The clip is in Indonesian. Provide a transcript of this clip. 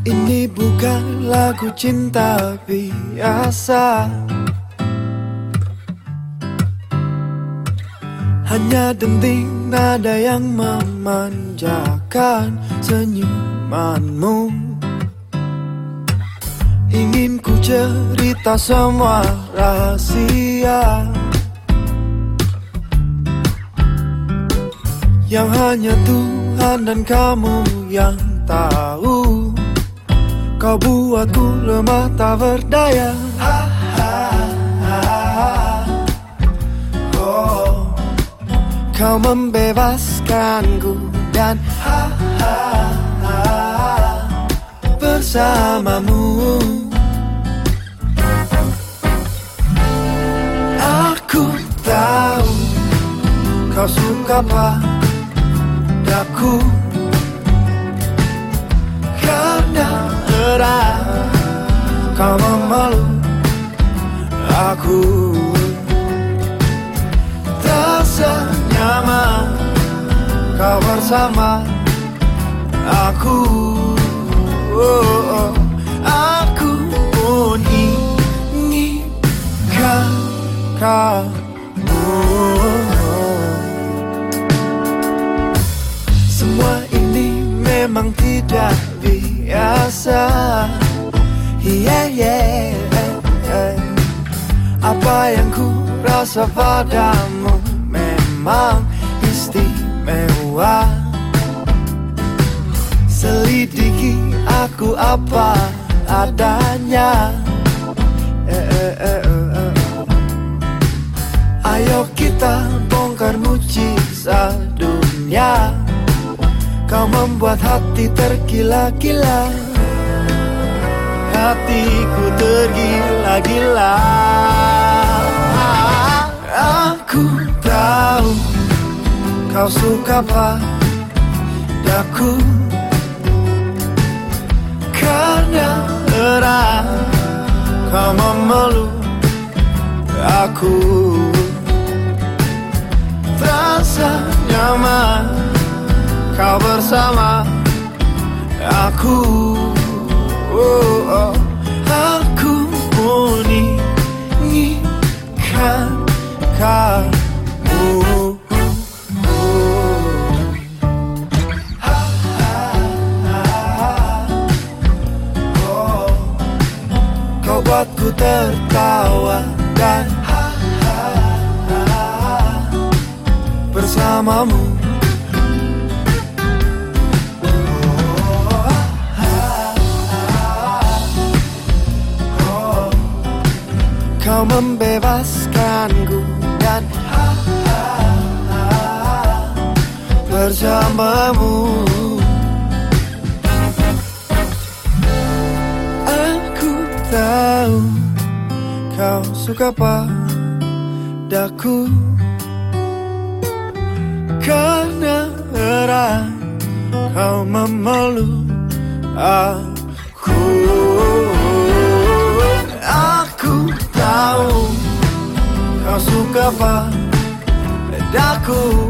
Ini bukan lagu cinta biasa. Hanya denting nada yang memanjakan senyumanmu. Ingin ku cerita semua rahasia. Yang hanya Tuhan dan kamu yang tahu Kau buatku lemah tak berdaya. Ha, ha, ha, oh. Kau membebaskanku dan ha, bersamamu. Aku tahu kau suka padaku Kau memeluk aku. Terasa nyaman Kau bersama aku. Oh, oh. Aku pun inginkan kamu. Semua ini memang tidak biasa yeah, yeah, yeah. Apa yang ku rasa padamu memang istimewa. Selidiki aku apa adanya. Eh, eh, eh. Ayo kita bongkar mujizat dunia. Kau membuat hati tergila-gila Hatiku tergila-gila. Aku tahu Kau suka padaku. Karena erat Kau memeluk aku. Terasa nyaman kau bersama aku Aku pun inginkan kamu Kau buatku tertawa dan bersamamu membebaskanku dan bersamamu. Aku tahu kau suka padaku. Karena erat kau memeluk aku suka padaku